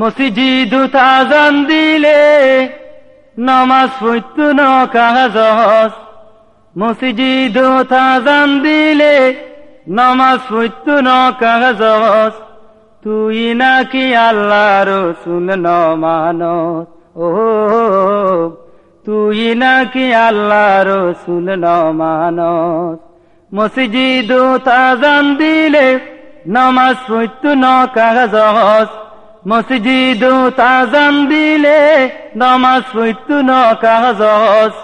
মসজিদ তাজান দিলে নমাজ পড়তো ন কাগজ। মসজিদ তাজান দিলে নমাজ পড়তো ন কাগজ। তুই নাকি আল্লাহ রসুল ন মানত ও, তুই নাকি আল্লাহ রসুল ন মানত মসজিদ তাজান দিলে নমাজ পড়তো ন কাগজ। মসজিদ তাজাম দিলে নমাজ পড়তো ন কাগজ।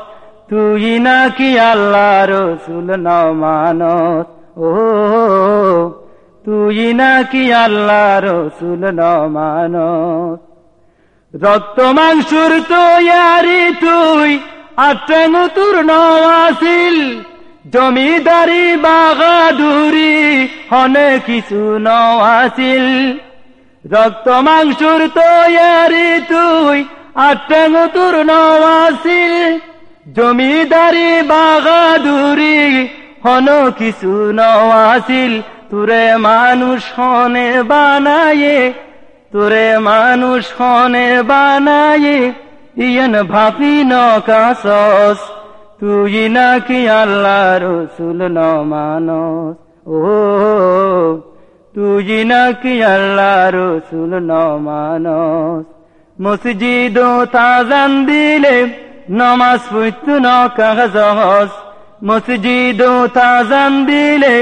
তুই নাকি আল্লাহ রসুল ন মানত ও, তুই নাকি আল্লাহ রসুল ন মানত রক্ত মাংসুর তৈয়ারি তুই আট্টাং তোর নওয়াসিল জমিদারি বাগাদুরি হনে কিছু নওয়াসিল রক্ত মাংসুর তৈয়ারি তুই আট্টাং তোর নওয়াসিল জমিদারি বাগাদুরি হন কিছু নওয়াসিল। তুরে মানুষ হনে বানায়ে, তোরে মানুষ হনে বানায়ে, ইয়ন ন কাসস। তুই নাকি আল্লাহ রসুল ন মানস। ও তুই নাকি আল্লাহ রসুল ন মানস মসজিদ তাজান দিলে নমাজ পড়তো ন কাগজ মসজিদ তাজান দিলে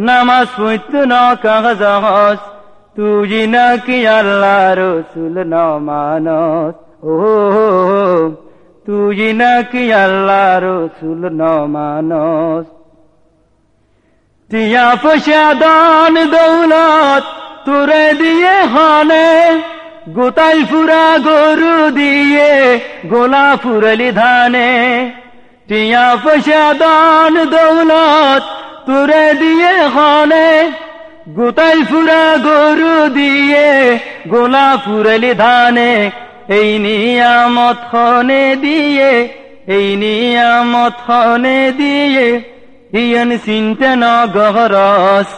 নামাজ পড়তো ন কাগজ তুই নাকি আল্লাহ রসুল ন মানস ও তুই নাকি আল্লাহ রসুল ন মানস টিয়া দান দৌলত তোরে দিয়ে হনে, গোতাল ফুরা গরু দিয়ে গোলা ফুরলি ধানে। টিয়া পয়সা দান দৌলত তোরে দিয়ে হনে, গোতাল ফুরা গরু দিয়ে গোলা ফুরলি ধানে। এই নিয়ামত খনে দিয়ে, এই নিয়ামত খনে দিয়ে ইয়ন চিন্তা ন গহরস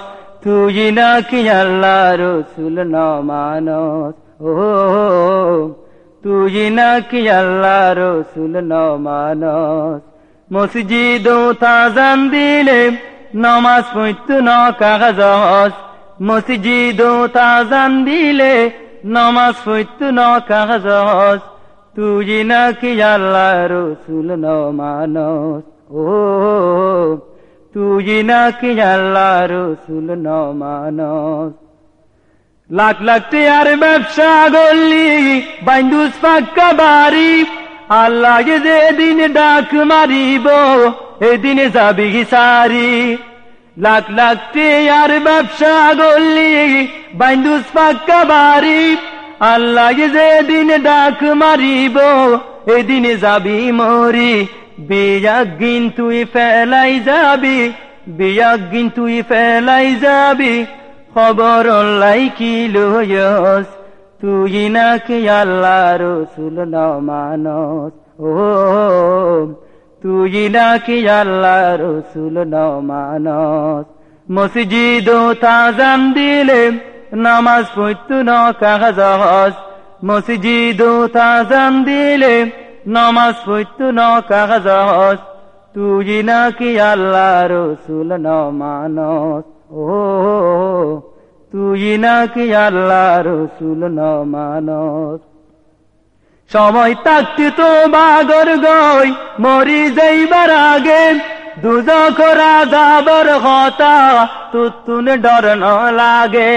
তুই নাকি আল্লাহ রসুল ন মানস ও তুই নাকি আল্লাহ রসুল ন মানস মসজিদ তাজান দিলে নমাজ পড়তো ন কাগজ মসজিদ তাজান দিলে নমাজ পড়তো ন কাগজ তুই নাকি আল্লাহ রসুল ন মানস ও তুই নাকি আল্লাহ রসুল ন মানস লাখ লাখ টিয়ার ব্যবসা গল্লি বাইন্দুস পাক্কা বাড়ি। আল্লাহ যে দিন ডাক মারিব, এদিন যাবি সারি। লাখ লাখ টিয়ার ব্যবসা গল্লি বাইন্দুস পাক্কা বাড়ি। আল্লাহ যে দিন ডাক মারিব, এদিন যাবি মরি। বিয়াগিন তুই ফেলাই যাবি বিয়াগিন তুই ফেলাই যাবি খবর লাই কি লয়স তুই নাকি আল্লাহ রসুল ন মানস ও, তুই নাকি আল্লাহ রসুল ন মানস মসজিদ তাজান দিলে নামাজ পড়তো ন কাগজ মসজিদ তাজান দিলে নামাজ পড়তো ন, কাগজ। তুই নাকি আল্লাহ রসুল, ন মানস ও, তুই নাকি আল্লাহ রসুল, ন মানস সময় থাকতে তো বাগর গই, মরি যাইবার আগে। দুজখরা যাবার কথা তুতুন ডর ন লাগে।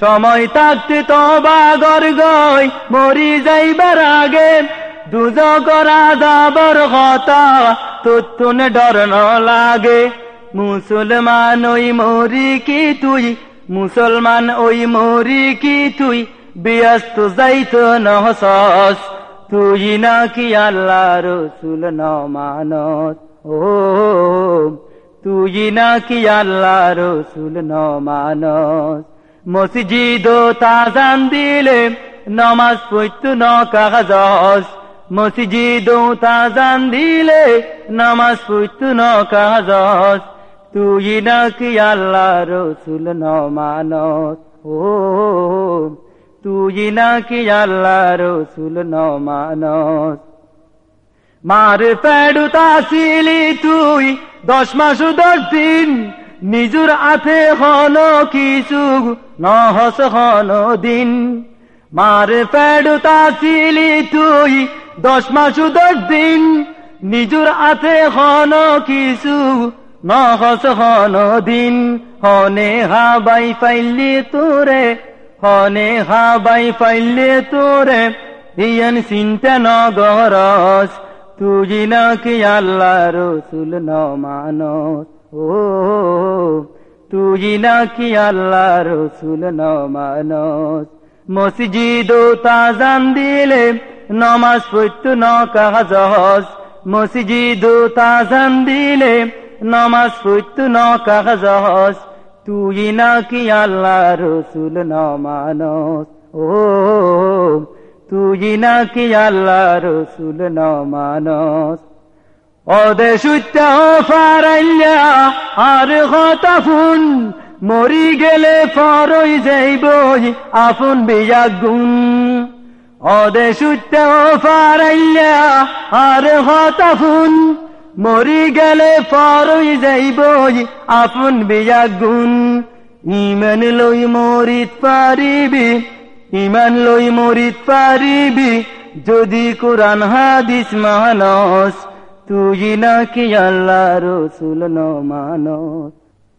সময় থাকতে তো বাগর গই, মরি যাইবার আগে। দুজখরা যাবার কথা তুতুন ডর ন লাগে। মুসলমান ওই মরি কি তুই? মুসলমান ওই মরি কি তুই? ব্যস্ত যাইত নহসস, তুই নাকি আল্লাহ রসুল ন মানত ও, তুই নাকি আল্লাহ রসুল ন মানত মসজিদ তাজান দিলে, নমাজ পড়তো ন কাগজ মসজিদ তাজান দিলে নামাজ পড়তো ন কাগজ। তুই নাকি আল্লাহ রসুল ন মানত। ও, তুই নাকি আল্লাহ রসুল ন মানস মার পেড়ু তাসিলি তুই, দশ মাস দশ দিন। নিজুর আথে হন কিছু নহস হন দিন। মার পেড়ু তাসিলি তুই দশ মাস দশ দিন নিজুর আথে হন কিছু, নহস হন দিন। হনে হাবাই ফাইলি তোরে, হনে হাবাই ফাইলে তোরে ইয়ান চিন্তা নগরস তুই নাকি আল্লাহ রসুল ন মানস ও তুই নাকি আল্লাহ রসুল ন মানস মসজিদ তাজান দিলে নমাজ পড়তো ন কাগজ মসজিদ তাজান দিলে নমাজ পড়তো ন কাগজ তুই নাকি আল্লাহ রসুল ন মানস ও, তুই নাকি আল্লাহ রসুল ন মানস অদেশ ফারাইয়া আর হতাফুন মরি গেলে ফরই যাইব আপন বিয়া গুণ অদেশ ফারাইয়া আর হতাফুন, মরি গেলে ফরই যাইব আপন বিয়া গুণ ইমান লই মরিত পারিবি, ইমান লই মরিত পারিবি, যদি কোরআন হাদিস মানস, তুই নাকি আল্লাহ রসুল ন মানস।